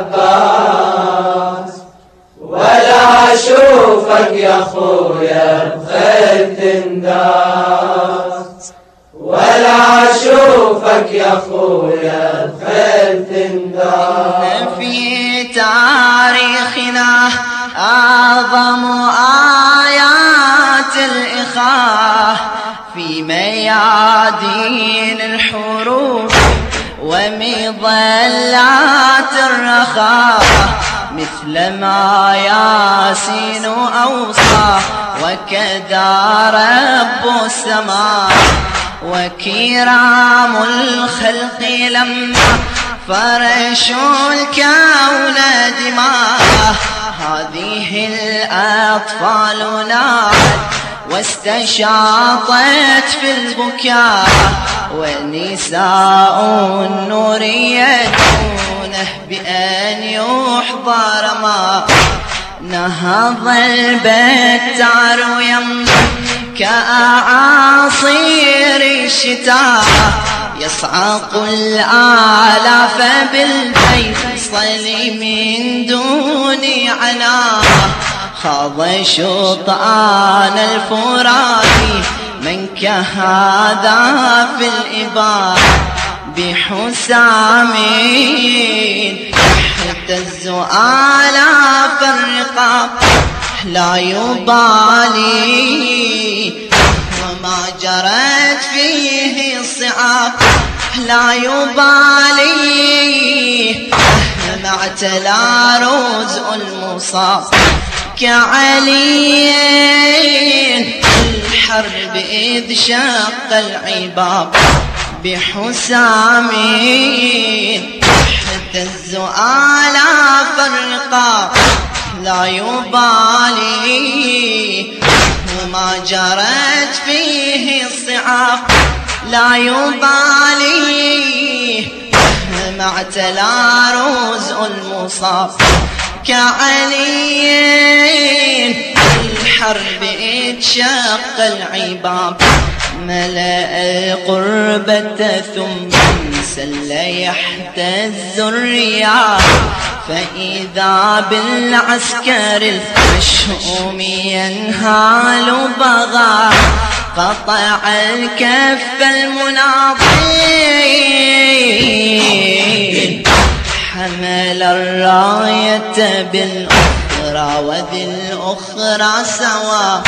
عباس ولا أشوفك يا خويا بخيل تنداس ولا أشوفك يا خويا بخيل تنداس في تاريخنا أعظم آيات الإخاء في ميادين الحروب ومظلات الرخاء مثل ما ياسين أوصى وكذا رب السماء وكرام الخلق لما فرشوا الكون دماء. هذه الأطفال ناعت واستشاطت في البكاء ونساء النور يدونه بأن يحضر ما نهض البتار يمضي كأعاصير الشتاء. يصعق الآلاف بالفيصل من دون عناء. خاض شطآن الفرات من كهذا في الإباء؟ بحسام. يهتز آلاف الرقاب لا يبالي. وما جرت فيه الصعاب. لا يبالي. مع اعتلى رزء المصاب. كعلي الحرب إذ شق العباب بحسام اهتز آلاف الرقاب لا يبالي. وما جرت فيه الصعاب لا يبالي. مع اعتلى رزء المصاب كعلي الحرب اتشق العباب ملأ القربة ثم سل يحتز الرياح. فإذا بالعسكر المشؤوم ينهال بغى قطع الكف المناضل حمل الراية بالأخرى وذي الأخرى سوا.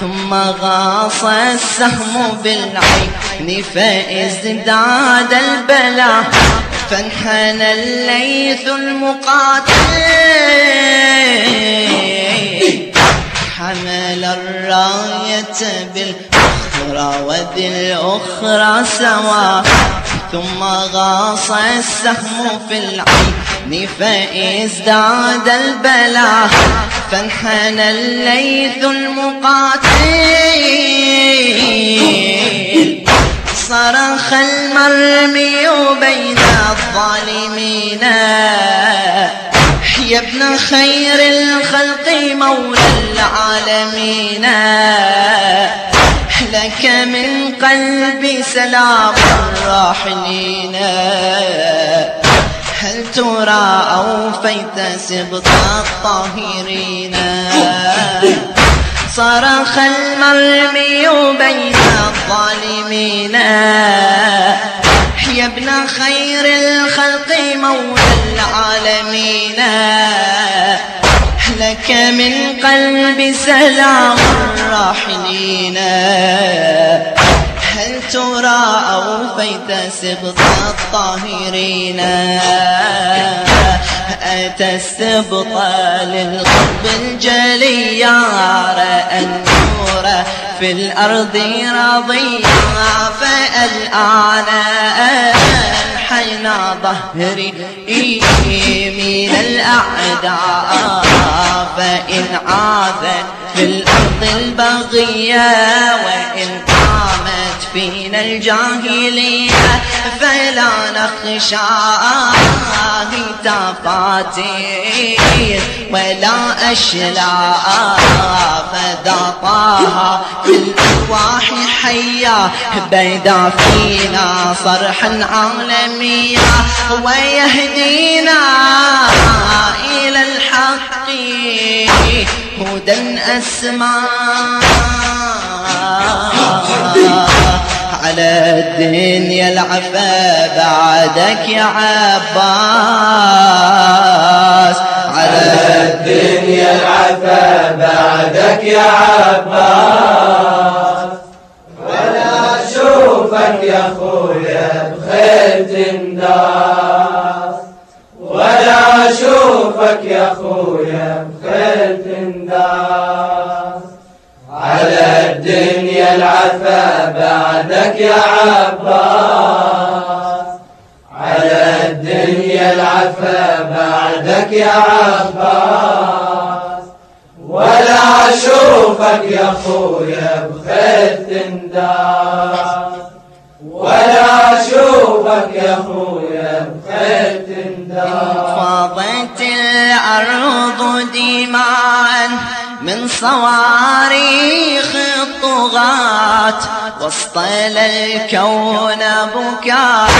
ثم غاص السهم بالعين فازداد البلاء فانحنى الليث المقاتل. حمل الراية بالأخرى وذي الأخرى سوا. ثم غاص السهم في العين. فازداد البلاء فانحنى الليث المقاتل. صرخ المرمي بين الظالمين. يا ابن خير الخلق مولى العالمين. لك من قلبي سلام الراحلين. هل ترى أوفيت سبط الطاهرين؟ صرخ المرمي بين الظالمين. يا ابن خير الخلق مولى العالمين. لك من قلب سلام الراحلين هل ترى أوفيت سبط الطاهرين؟ أتى السبط للقلب الجلي يرى النور في الأرض رضيا فألآن. حنى ظهري من الأعداء فإن عاذت في الأرض البغية وإن فينا الجاهلية فلا نخشى هتافاتي ولا أشلاء فذا طه في الأرواح حيا بيدا فينا صرحا عالميا ويهدينا إلى الحق هدى أسماء. على الدنيا العفا بعدك يا عباس. على الدنيا العفا بعدك يا عباس. ولا أشوفك يا خويا بخير تنداس. ولا أشوفك يا خويا بخير تنداس. العفا بعدك يا عباس. على الدنيا العفا بعدك يا عباس. ولا أشوفك يا خويا بخير تنداس. ولا أشوفك يا خويا بخير تنداس. فاضت الأرض دماء من صواريخ الطغاة وسط الكون بكاء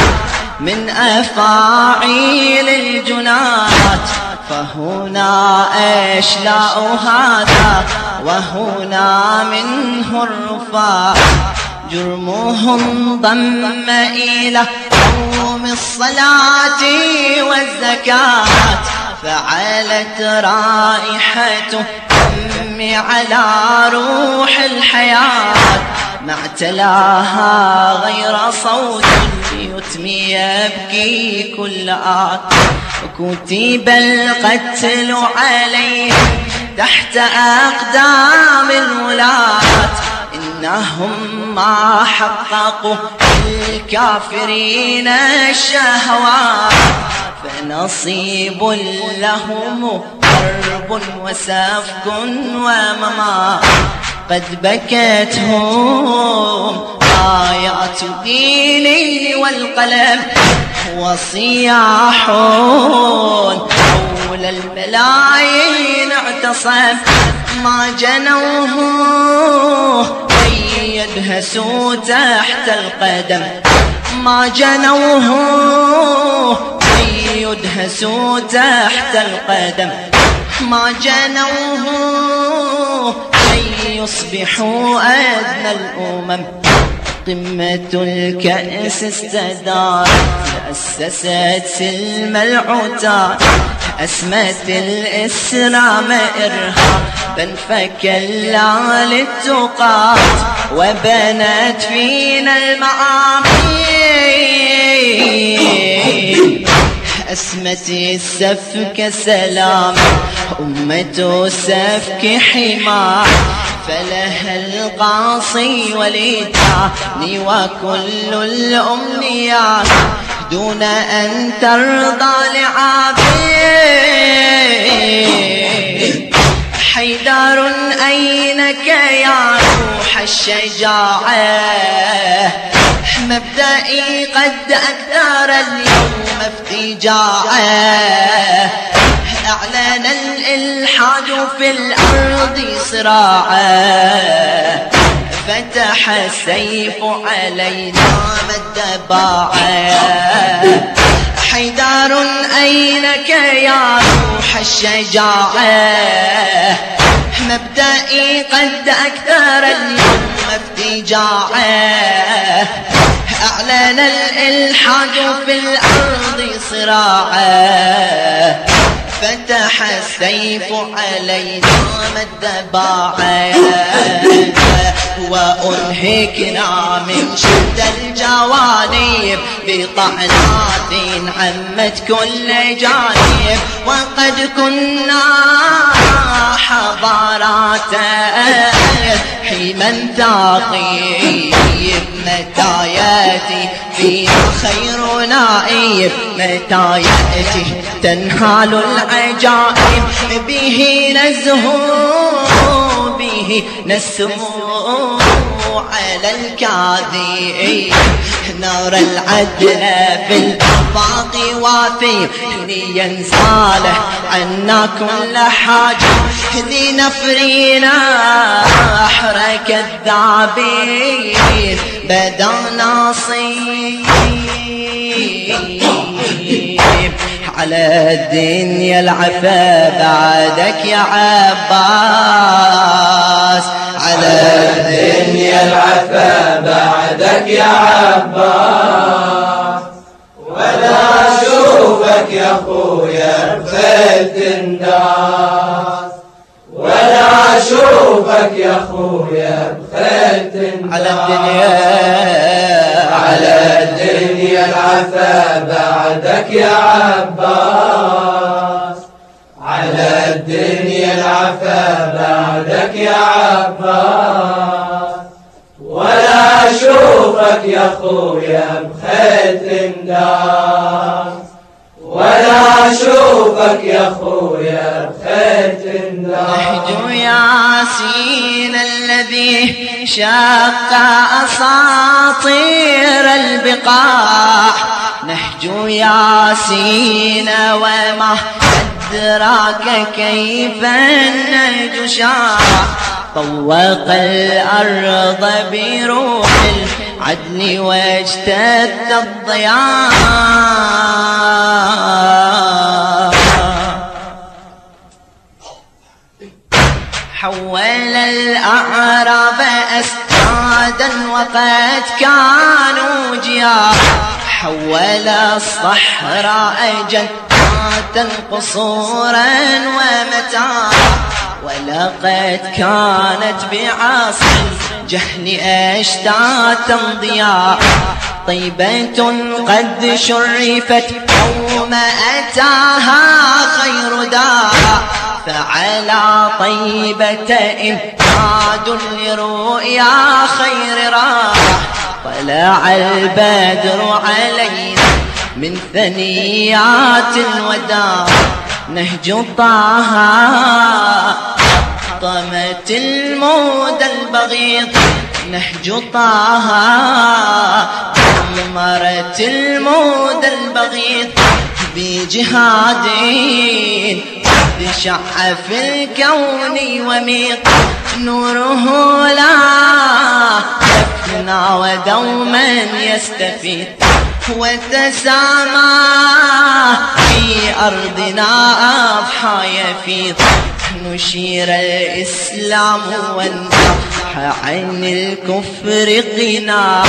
من أفاعيل الجنات فهنا أشلاء هذا وهنا منه الرفاع جرمهم ضم إلى قوم الصلاة والزكاة فعلت رائحته دم على روح الحياة ما اعتلاها غير صوت يتمي يبكي كل آت. كتب القتل عليه تحت أقدام الولاة إنهم ما حققوا الكافرين الشهوات. فنصيب لهم ضرب وسفك وممات. قد بكتهم آيات ديني والقلم وصياح حول الملايين اعتصم. ما جنوه يدهسوا تحت القدم. ما جنوه يدهسوا تحت القدم. ما جنوه أن يصبحوا أدنى الأمم. قمة الكأس استدارت أسست سلم العتاد أسمت الإسلام إرهابا فكلا للتقات وبنت فينا المعامي أسمت السفك سلام أمة السفك حمار. فلها القاصي والإداني وكل الأمنيات. دون أن ترضى لعابد حيدار أينك يا روح الشجاعة. مبدئي قد أكثر اليوم افتجاعه. أعلن الإلحاد في الأرض صراعه. فتح السيف علينا مدباعه حيدار أينك يا روح الشجاعة؟ مبدئي قد أكثر اليوم افتجاعه. أعلن الإلحاد في الأرض صراعه فتح السيف علينا مدباعه وأنهكنا من شد الجوانب بطعنات عمت كل جانب. وقد كنا حضارات حين من تاقي متى ياتي فينا خير نائب متى يأتي؟ تنهال العجائب به نزهو به نسمو. على الكاذب نار العدل في الأفاق وافي لينساله عنا كل حاجة لنفرينا أحرك الذابين. بدأ ناصيب على الدنيا العفا بعدك يا عباس. على الدنيا العفا بعدك يا عباس. ولا أشوفك يا أخويا بخيت الناس. ولا أشوفك يا أخويا بخيت الناس. على الدنيا على الدنيا العفا بعدك يا عباس. على الدنيا العفا بعدك يا عباس. ولا أشوفك يا خويا بخيت الناس ولا أشوفك يا خويا بخيت الناس نهج ياسين الذي شق أساطير البقاع. نهج ياسين وما أدراك كيف النهج شاع طوق الأرض بروح العدل واجتد الضياء حول الأعراب أستادا وقد كانوا جياع حول الصحراء جنات قصورا ومتاعا ولقد كانت بعصر الجهل أشتاتا ضياء طيبة قد شرفت يوم أتاها خير داء فعلى طيبة إمداد لرؤيا خير راح طلع البدر علينا من ثنيات الوداع. نهج طه طمت المود البغيض. نهج طه مرت المود البغيض. بجهاد شع في الكون وميق نوره لا يفنى ودوما يستفيد وتسامى. في أرضنا أضحى يفيض نشير الإسلام وانزح عن الكفر قنا.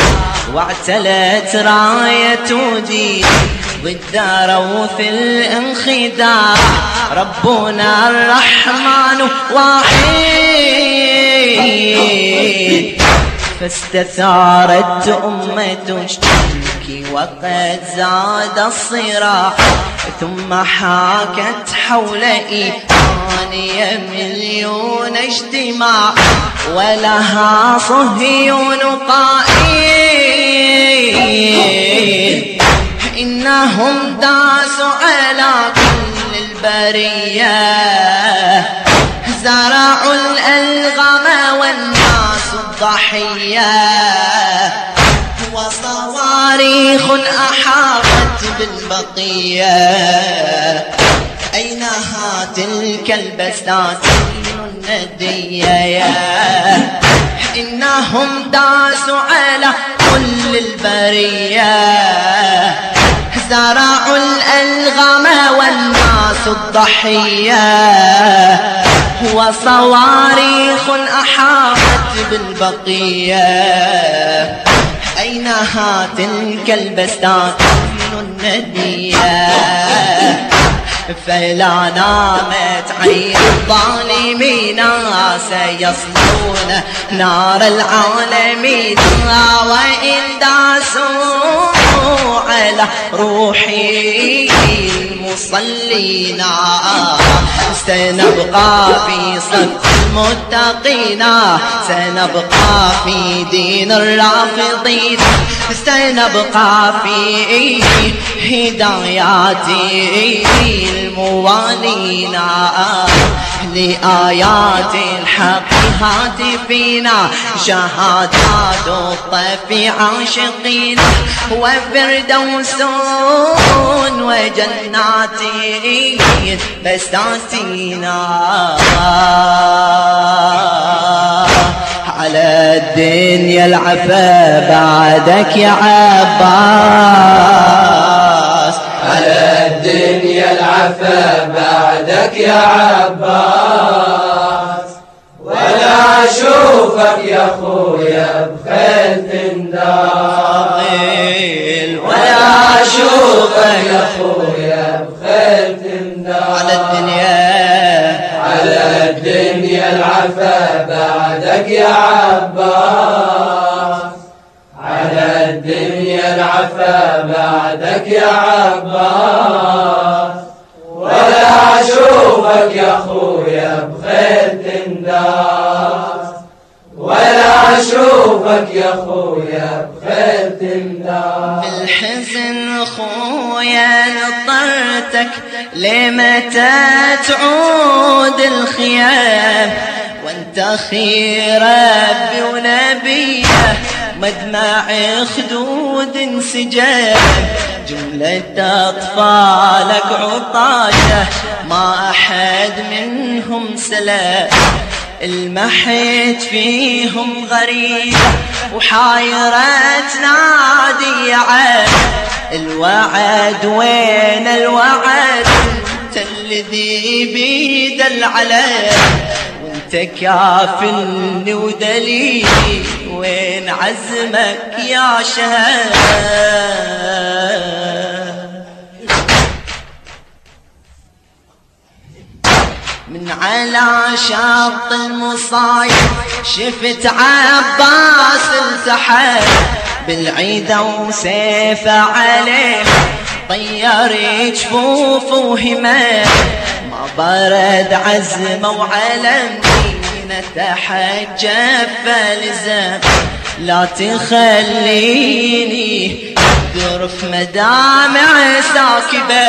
واعتلت راية دين ضد روث الانخداع. ربنا الرحمن واحد فاستثارت أمة تشتكي وقد زاد الصراع. ثم حاكت حول إيمانية مليون اجتماع. ولها صهيون قائل. إنهم داسوا على كل البرية. زرعوا الألغام والناس الضحية. وصواريخ أحاطت بالبقية. أينها تلك البساتين الندية؟ إنهم داسوا على كل البرية. زرعوا الألغام والناس الضحية وصواريخ أحاطت بالبقية. أينها تلك البساتين الندية؟ فلا نامت عين الظالمين سيصلون نار العالمين. وإن داسوا ولا روحي المصلين. سنبقى في صف المتقين. سنبقى في دين الرافضين. سنبقى في هدايات الموالين. لآيات الحق هاتفينا شهادات الطف عاشقين وفردوس وجنات بساتينا على الدنيا العفا بعدك يا عباس. على العفا بعدك يا عباس. ولا أشوفك يا خويا بخيل تندار ولا أشوفك يا خويا بخيل تندار على الدنيا. على الدنيا العفا بعدك يا عباس. على الدنيا العفا بعدك يا عباس. أشوفك يا خويا بخير تنداس. ولا أشوفك يا خويا بخير تنداس. بالحزن خويا نطرتك لمتى تعود الخيام؟ وأنت خير ربي ونبيه مدمع خدود انسجام. جملة أطفالك عطاية ما أحد منهم سلام المحيت فيهم غريبة وحايرة تنادي عن الوعد وين الوعد؟ انت الذي بيد العلم وانت كافلني ودليلي وين عزمك يا شهاب من على شاط المصايب. شفت عباس التحى بالعيدة وسيفه عليه. طير جفوف وهمام ما برد عزمه وعلم دينه تحجب فلزم. لا تخليني اقرف مدامع ساكبه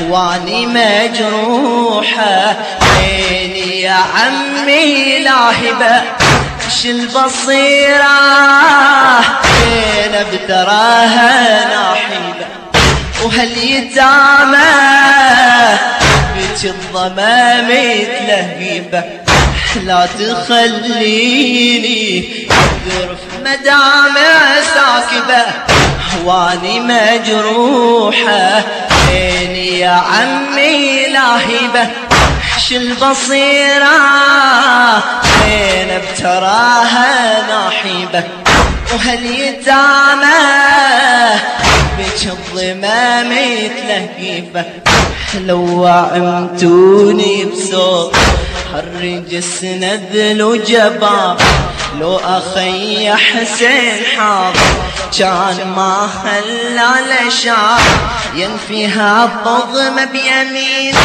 هواني مجروحة. عيني يا عمي لاهبة ش البصيرة زينب تراها ناحبة وهاليتامى بك الضمام تلهيبة لا تخليني اقرف مدامع ساكبة هواني مجروحة. عيني يا عمي لاهبة ش البصيرة. زينب تراها ناحبة وهاليتامى بك الضمام تلهيبة لو وعمتوني بصوت حرج السند وجباب لو أخي حسين حاضر كان ما خلى لشاب ينفيها الضغم بيمينه.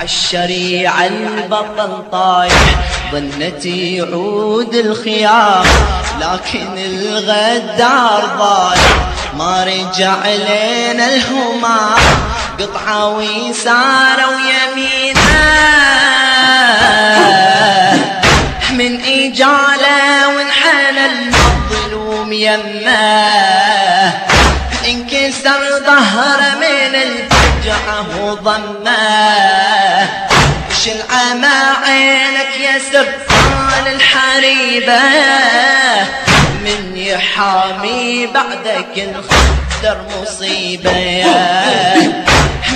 عالشريعة البطل طايح ظنتي يعود الخيام لكن الغدار ضايع ما رجع لنا الهما قطعة ويسارة ويمينه. من إجالة وانحنى المظلوم يمه انكسر ظهره من الفجعة وضمه شل عمى عينك يا سبحان الحريبة؟ من يحامي بعدك الخدر مصيبة.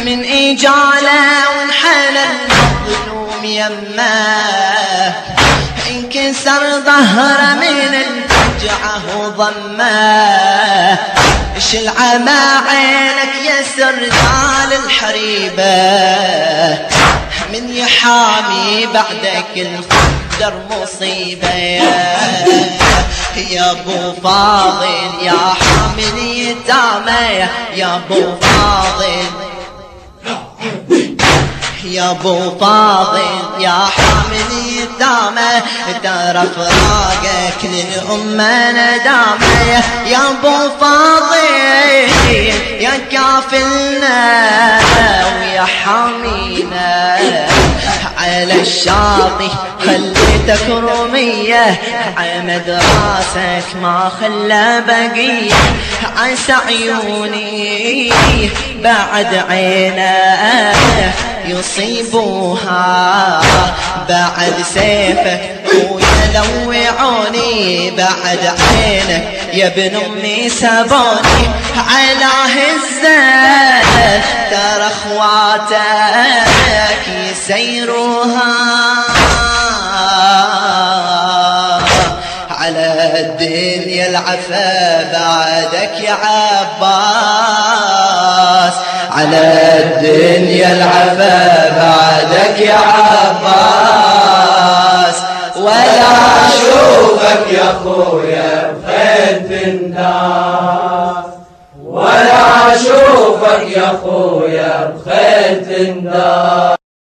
من إجالة وانحنى المظلوم يمه انكسر ظهره من الفجعة وضمه شل عمى عينك يا سردال الحريبة من يحامي بعدك الخدر مصيبة يا أبو فاضل يا حامل يتامى. يا أبو فاضل يا أبو فاضل يا حامل يتامى ترى فراقك للأمة ندامة. يا ابو فاضل يا كافلنا ويا حامينا على الشاطئ خليتك رمية عمد راسك ما خلى بقية عسى عيوني بعد عينه يصيبوها بعد سيفك ويلوعوني بعد عينك يا ابن أمي سبوني على هزة ترى أخواتك يسيروها. على الدنيا العفا بعدك يا عباس. على الدنيا العفا بعدك يا عباس. ولا أشوفك يا أخويا بخير تنداس ولا أشوفك يا أخويا بخير تنداس